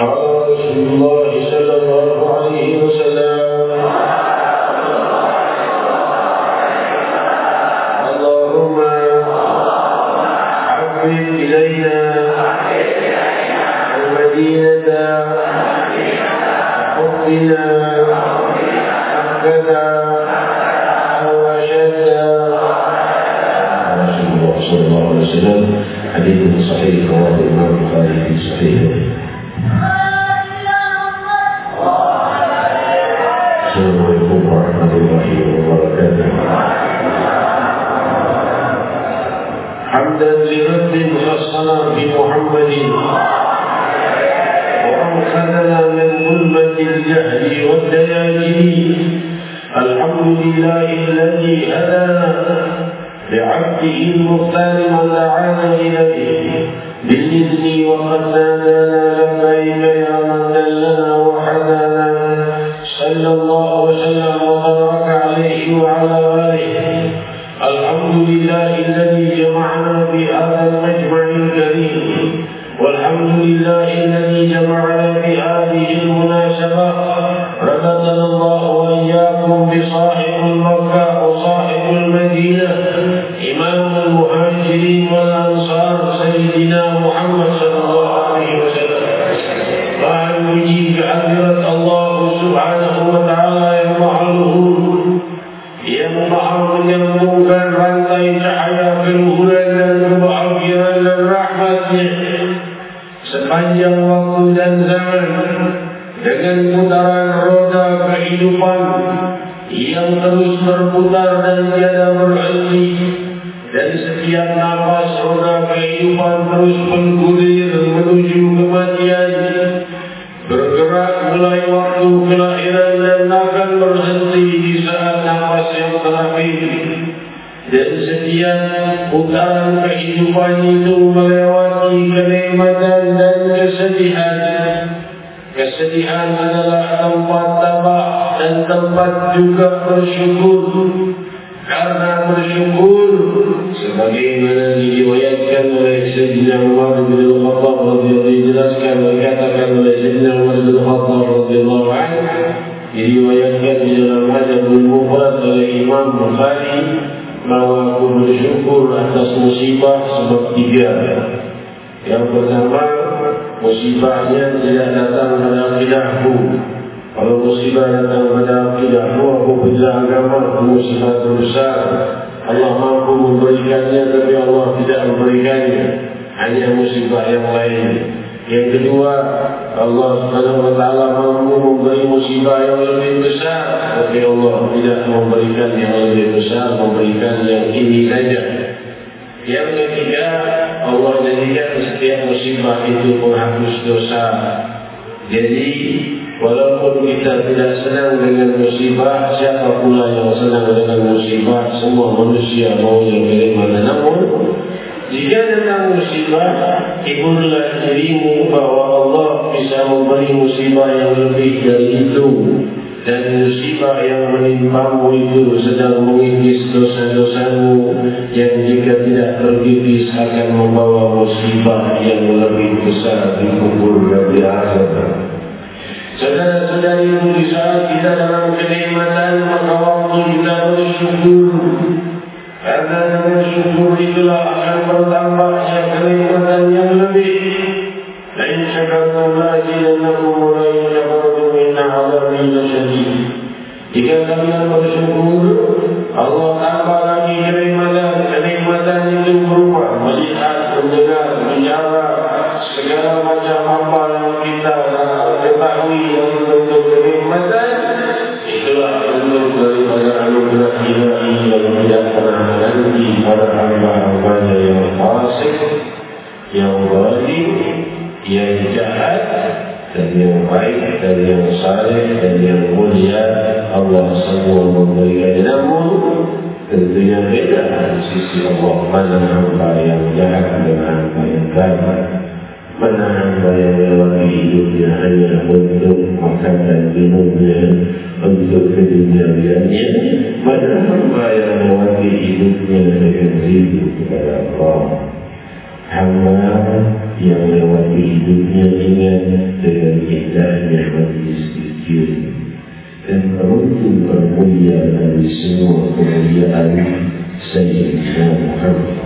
رسول الله صلى الله عليه وسلم اللهم حبب إلينا المدينة حبنا مكة وشد رسول الله صلى الله عليه وسلم. حديث صحيح رواه الإمام البخاري في صحيحه. لرب خصنا بمحمد وأنقذنا من ظلمة الجهل والدياجل. الحمد لله الذي هدانا لعبده المختار من دعانا إليه. بالإذن وقد نادانا لبيك يا إمام المهاجرين والأنصار سيدنا محمد terus bergulir menuju kematian. Bergerak mulai waktu kelahiran dan akan berhenti di saat nafas yang terakhir. Dan setiap putaran kehidupan itu melewati kenikmatan dan kesedihan. Kesedihan adalah tempat tabah dan tempat juga bersyukur. Karena bersyukur sebagaimana diriwayatkan oleh Sayyidina Umar bin Al-Khattab radhiyallahu dijelaskan dikatakan oleh Sayyidina Umar bin Al-Khattab radhiyallahu anhu diriwayatkan di dalam Hadabul Mufrad oleh Imam Bukhari bahwa aku bersyukur atas musibah sebab tiga yang pertama musibahnya tidak datang pada akidahku. Kalau musibah datang pada akidahku aku bela agama musibah terbesar Allah mampu memberikannya tapi Allah tidak memberikannya. Hanya musibah yang lain. Yang kedua Allah taala mampu memberi musibah yang lebih besar tapi Allah tidak memberikan yang lebih besar memberikan yang ini saja. Yang ketiga Allah jadikan setiap musibah itu penghapus dosa. Jadi walaupun kita tidak senang dengan musibah siapa pula yang senang dengan musibah semua manusia maunya bagaimana namun jika datang musibah, hiburlah dirimu bahwa Allah bisa memberi musibah yang lebih dari itu. Dan musibah yang menimpamu itu sedang mengikis dosa-dosamu yang jika tidak terkikis akan membawa musibah yang lebih besar di kubur dan di akhirat. Jika kalian bersyukur, Allah tambah indahnya majlis zikir dan beruntung bermulia dari semua kemuliaan Sayyidina Muhammad.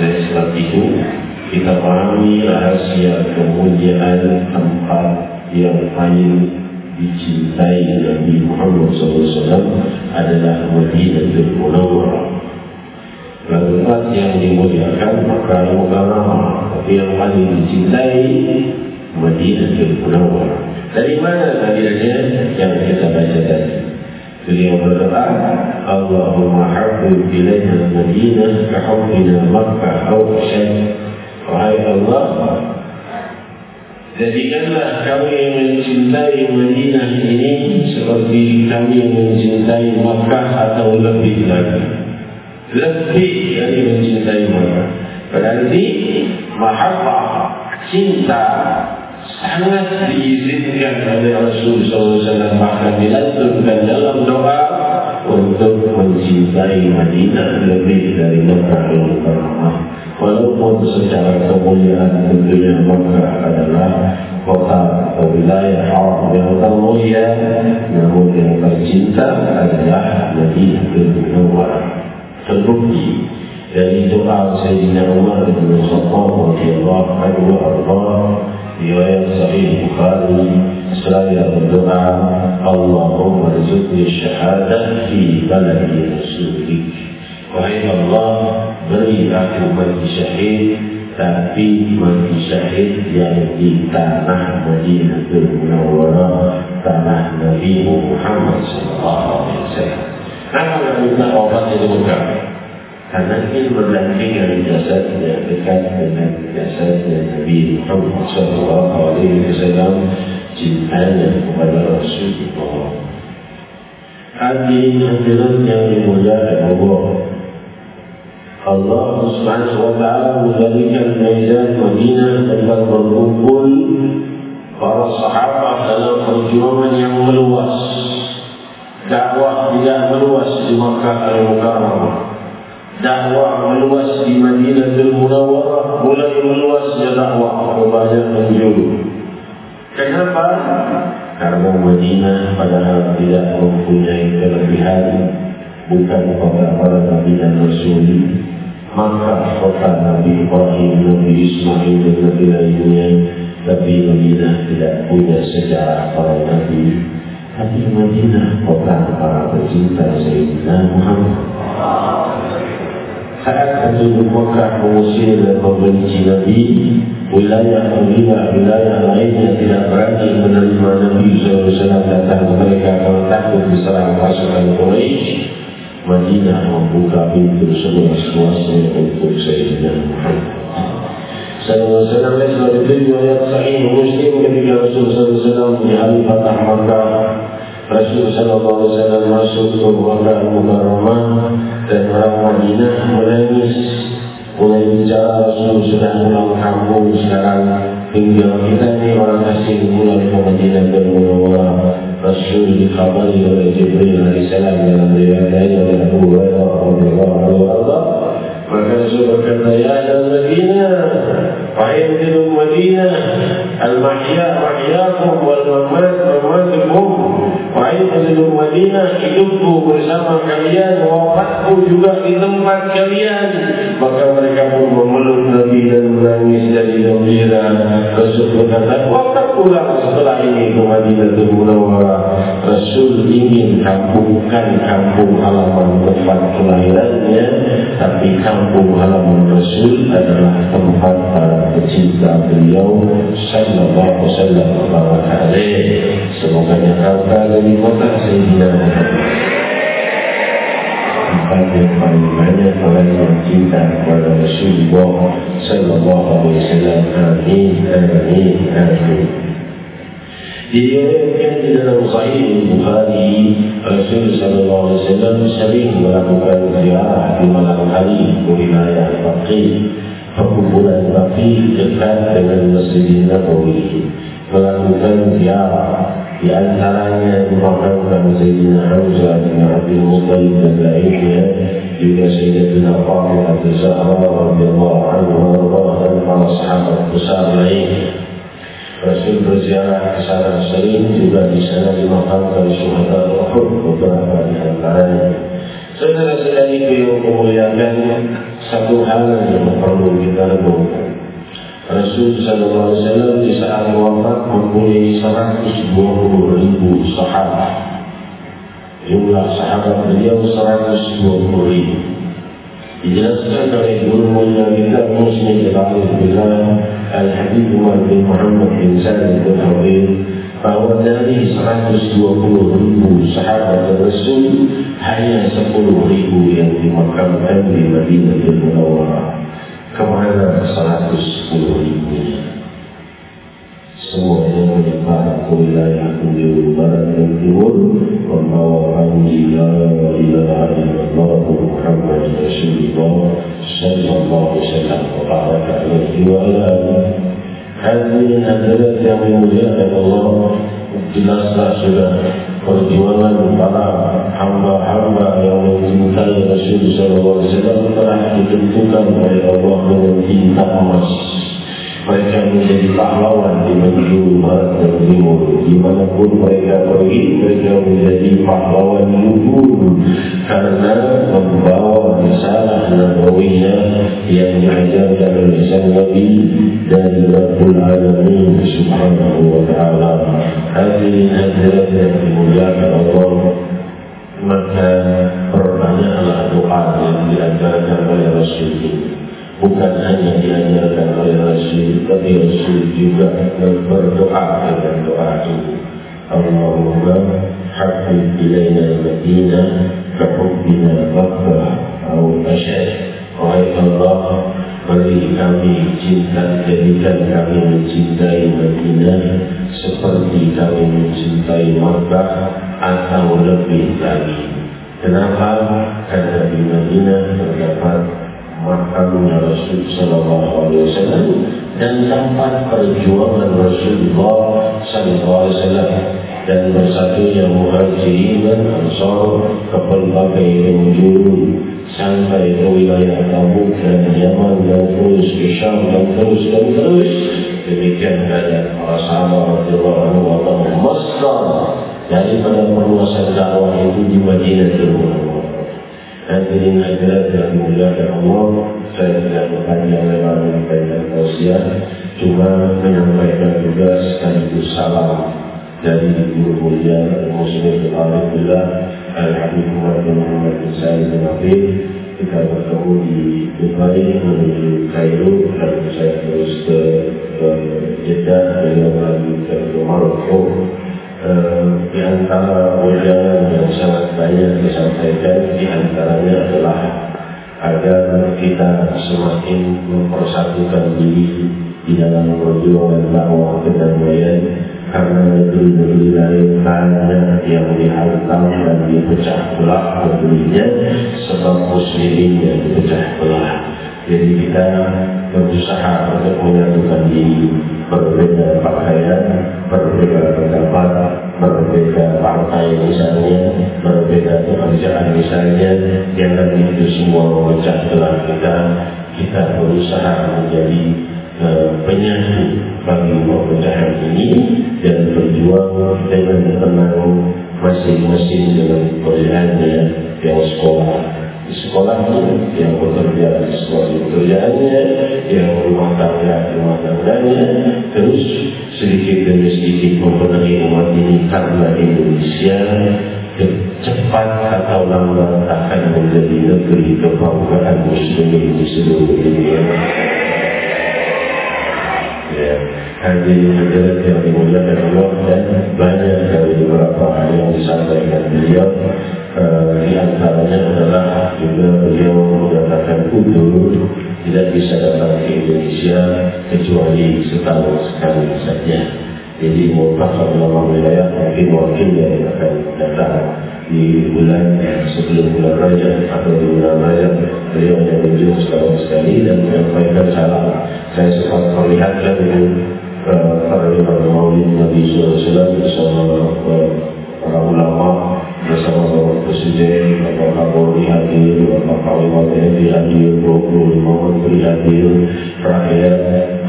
Dan sebab itu kita pahami rahasia kemuliaan tempat yang paling dicintai Nabi Muhammad SAW adalah Madinatul Munawwarah. Tempat yang dimuliakan maka Mukarramah, tapi yang paling dicintai Madinatul Munawwarah. Dari mana dalilnya yang kita baca tadi? Beliau berdoa, Allahumma habib ilaina Madinah kahubbina Makkah au syed. Wahai Allah, jadikanlah kami yang mencintai Madinah ini seperti kami yang mencintai Makkah atau lebih lagi. Lebih dari mencintai Makkah. Berarti mahabbah cinta sangat diizinkan oleh Rasul SAW bahkan dilanturkan dalam doa untuk mencintai Madinah lebih dari Mekah yang Mukarramah. Walaupun secara kemuliaan tentunya Mekah adalah kota atau wilayah haram yang termulia, namun yang tercinta adalah Madinah yang Munawwarah. Terbukti dari doa Sayyidina Umar bin Khattab radhiyallahu anhu riwayat Sahih Bukhari seraya berdoa Allahumma rizqni syahadah fi baladi rasulik wahai Allah beri aku mati syahid tapi mati syahid yang di tanah Madinatul Munawwarah tanah Nabi Muhammad sallallahu alaihi wasallam apa yang minta obat itu bukan karena ini berdampingan jasadnya dekat dengan jasadnya Nabi Muhammad Sallallahu Alaihi Wasallam cintanya kepada Rasulullah. Hadirin hadirat yang dimuliakan Allah. Allah Subhanahu Wa Taala menjadikan medan Madinah tempat berkumpul para sahabat dalam perjuangan yang meluas. Dakwah tidak meluas di Makkah Al-Mukarramah dakwah meluas di Madinatul Munawwarah mulai meluasnya dakwah ke banyak penjuru. Kenapa? Karena Madinah padahal tidak mempunyai kelebihan bukan kota para Nabi dan Rasul maka kota Nabi Ibrahim, Nabi Ismail dan Nabi lainnya tapi Madinah tidak punya sejarah para Nabi tapi Madinah kota para pecinta Sayyidina Muhammad saat penduduk Mekah mengusir dan membenci Nabi, wilayah wilayah wilayah lainnya tidak berani menerima Nabi SAW datang mereka kalau takut diserang pasukan Quraisy. Madinah membuka pintu seluas-luasnya untuk Sayyidina Muhammad. Sallallahu alaihi wasallam itu riwayat sahih Muslim ketika Rasulullah SAW di hari Fatah Makkah Rasul sallallahu alaihi wasallam masuk ke Makkah Mukarramah dan orang Madinah menangis. Mulai bicara Rasul sudah pulang kampung sekarang. Hingga kita ini orang asing pulang ke Madinah dan Munawwarah Rasul dikhabari oleh Jibril alaihissalam dalam riwayat lain oleh Abu Hurairah radhiyallahu anhu. Maka Rasul berkata ya ahli Madinah wahai penduduk Madinah al-mahya mahyakum wal wahai penduduk Madinah hidupku bersama kalian wafatku juga di tempat kalian. Maka mereka pun memeluk Nabi dan menangis dari gembira. Rasul berkata wafat pulang setelah ini ke Madinah Munawwarah. Rasul ingin kampungkan kampung halaman tempat kelahirannya tapi kampung halaman Rasul adalah tempat para pecinta beliau sallallahu alaihi wasallam. Semoga nyata dari kota Sayyidina tempat yang paling banyak orang yang cinta kepada Rasulullah sallallahu alaihi wasallam. Amin amin amin Diriwayatkan di dalam Sahih Bukhari Rasul Sallallahu Alaihi Wasallam sering melakukan ziarah di malam hari ke wilayah Baqi perkumpulan Baqi dekat dengan Masjid Nabawi melakukan ziarah di antaranya dimakamkan Sayyidina Hamzah bin Abdul Muttalib dan lainnya juga Sayyidatina Fatimah Zahra radhiyallahu anha berziarah ke sana sering juga di sana dimakamkan syuhada Uhud beberapa di antaranya. Saudara-saudari yang memuliakan satu hal yang perlu kita renungkan. Rasul sallallahu alaihi wasallam di saat wafat mempunyai 120 ribu sahabat. Jumlah sahabat beliau 120 ribu. Dijelaskan oleh guru mulia kita Muslim Al-Arif Billah Al-Habib Umar bin Muhammad bin Salim bin Habib bahawa dari 120 ribu sahabat Rasul hanya 10 ribu yang dimakamkan di Madinah bin Munawwarah. Kemana 110 ribu semuanya menyebar ke wilayah Ujung Barat dan Timur membawa panji la ilaha illallah Muhammad Rasulullah sallallahu alaihi wasallam wa baraka alaihi wa ala hadirin hadirat yang dimuliakan Allah jelaslah sudah perjuangan para hamba-hamba yang mencintai Rasul Sallallahu telah ditentukan oleh Allah dengan cinta emas. Mereka menjadi pahlawan di penjuru barat dan timur. Dimanapun mereka pergi, mereka menjadi pahlawan luhur karena membawa risalah nabawiyah yang diajarkan oleh sang Nabi dari Rabbul Alamin Subhanahu wa Ta'ala. Hadirin hadirat yang dimuliakan Allah maka perbanyaklah doa yang diajarkan oleh Rasul ini. Bukan hanya diajarkan oleh Rasul, tapi Rasul juga berdoa dengan doa ini. Allahumma hafid ilayna al-Madinah Makkah atau Asyad. Wahai Allah, beri kami cinta, jadikan kami mencintai Madinah seperti kami mencintai Makkah atau lebih lagi. Kenapa? Karena di Madinah terdapat makamnya Rasul Sallallahu Alaihi Wasallam dan tempat perjuangan Rasulullah Sallallahu Alaihi Wasallam dan bersatunya muhajirin dan ansar ke pelbagai penjuru sampai ke wilayah Tabuk dan Yaman dan terus ke Syam dan terus dan terus. Demikian keadaan para sahabat radhiyallahu anhu atau Mesra daripada perluasan dakwah itu di Madinah Munawwarah Hadirin hadirat yang dimuliakan Allah Saya tidak berpanjang lebar menyampaikan tausiah Cuma menyampaikan juga sekaligus salam Dari guru mulia Muslim Alhamdulillah Al-Habib Muhammad Muhammad Sayyid bin Habib Kita bertemu di Dubai menuju Cairo Dan saya terus ke, Jeddah Beliau lagi ke Maroko. Eh, di antara ujian yang sangat banyak disampaikan di antaranya adalah agar kita semakin mempersatukan diri di dalam perjuangan dakwah kedamaian karena negeri-negeri lain banyak yang dihantam dan dipecah belah negerinya sebab muslimin yang dipecah belah. Jadi kita berusaha untuk menyatukan diri berbeda pakaian, berbeda pendapat, berbeda partai misalnya, berbeda pekerjaan misalnya, jangan itu semua memecah belah kita. Kita berusaha menjadi uh, penyatu bagi pemecahan ini masing-masing dengan pekerjaannya yang sekolah di sekolahnya, yang bekerja di sekolah pekerjaannya, yang rumah tangga di rumah tangganya, terus sedikit demi sedikit membenahi umat ini karena Indonesia cepat atau lambat akan menjadi negeri kebanggaan muslimin di seluruh dunia. Ya, hadirin hadirat yang dimuliakan Allah dan banyak dari beberapa yang disampaikan beliau uh, di antaranya adalah juga beliau menyatakan udur tidak bisa datang ke Indonesia kecuali setahun sekali saja. Jadi mutlak dalam wilayah mungkin wakil yang akan datang di bulan sebelum bulan Raja atau di bulan Raja beliau berjumpa setahun sekali dan menyampaikan salam. Saya sempat melihatkan itu para ulama maulid Nabi Sallallahu Alaihi Wasallam bersama para ulama bersama Presiden, Bapak Kapolri hadir, Bapak Panglima TNI hadir, 25 Menteri hadir, rakyat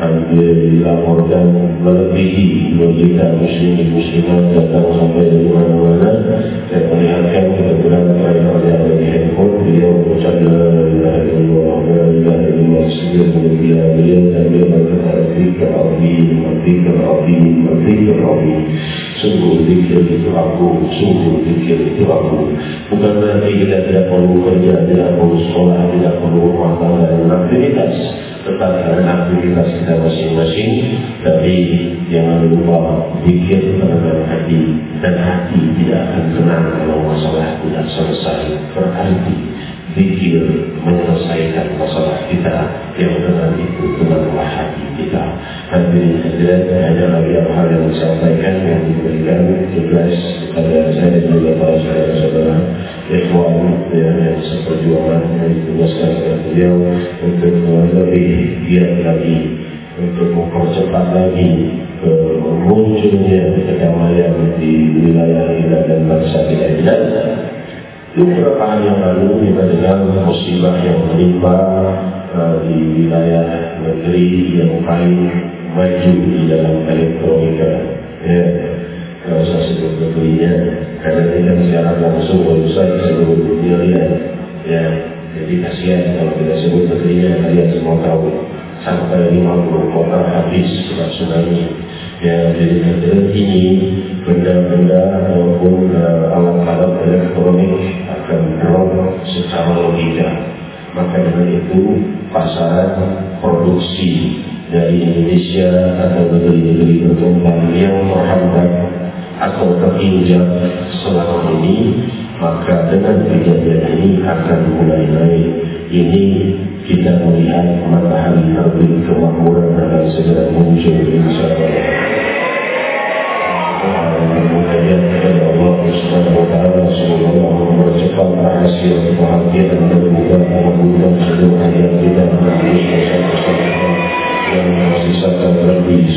hadir dilaporkan melebihi logika muslimin muslimat datang sampai di mana-mana. Saya perlihatkan kebetulan Sungguh zikir itu aku, sungguh zikir itu aku. Bukan berarti kita tidak perlu kerja, tidak perlu sekolah, tidak perlu rumah tangga dan aktivitas. Tetapi ada aktivitas kita masing-masing. Tapi jangan lupa zikir pada hati. Dan hati tidak akan tenang kalau masalah tidak selesai. Berarti zikir menyelesaikan Hadirin hadirat hanya lagi hal yang disampaikan yang diberikan tugas kepada saya dan juga para saudara-saudara ikhwan yang, yang seperjuangan yang ditugaskan oleh beliau untuk lebih giat lagi untuk mempercepat lagi munculnya kedamaian di wilayah kita dan bangsa kita. Dan beberapa hari yang lalu kita dengar musibah yang menimpa uh, di wilayah negeri yang paling maju di dalam elektronika. Ya. Kalau saya sebut negerinya karena ini kan secara langsung berusaha seluruh dunia lihat. Ya. Jadi kasihan kalau kita sebut negerinya kalian semua tahu. Sampai 50 kota habis sebab tsunami. Ya jadi negeri ini benda-benda ataupun uh, alat-alat elektronik akan drop secara logika. Maka dengan itu pasaran produksi dari Indonesia atau negeri-negeri berkembang yang terhambat atau terinjak selama ini maka dengan kejadian ini akan mulai naik ini kita melihat matahari terbit kemakmuran akan segera muncul kepada Allah semoga Allah mempercepat rahasia kebahagiaan dan kemudahan mengundang seluruh hayat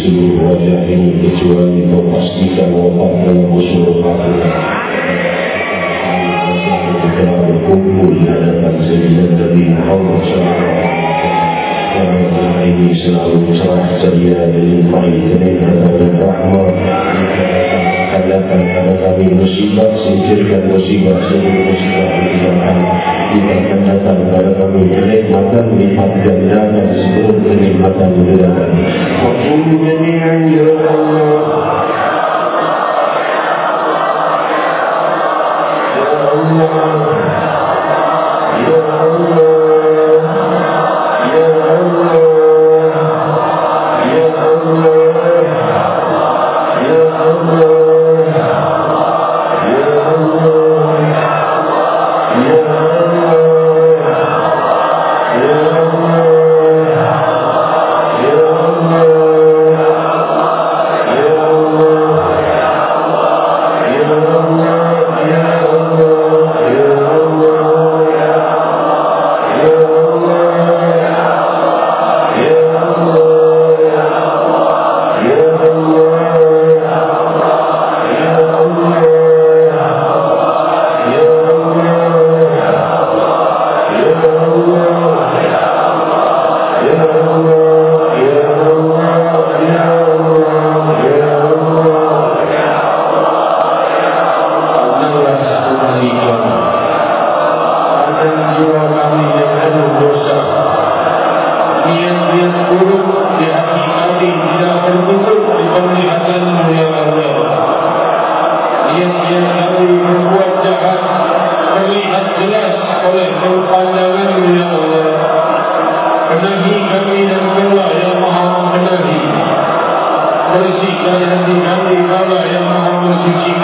seluruh wajah ini kecuali kau pastikan wafat dalam seluruh hati ketika berkumpul di hadapan sejumlah dari Allah SWT karena kita ini selalu serah ceria dan limpahi dengan hadapan rahmat kita akan Katakan kepada kami musibah singkirkan musibah seluruh musibah kehidupan kita datang kepada kami kenikmatan lipat ganda dan seluruh kenikmatan kehidupan Waktu jami'an الذي لا إله إلا هو الذي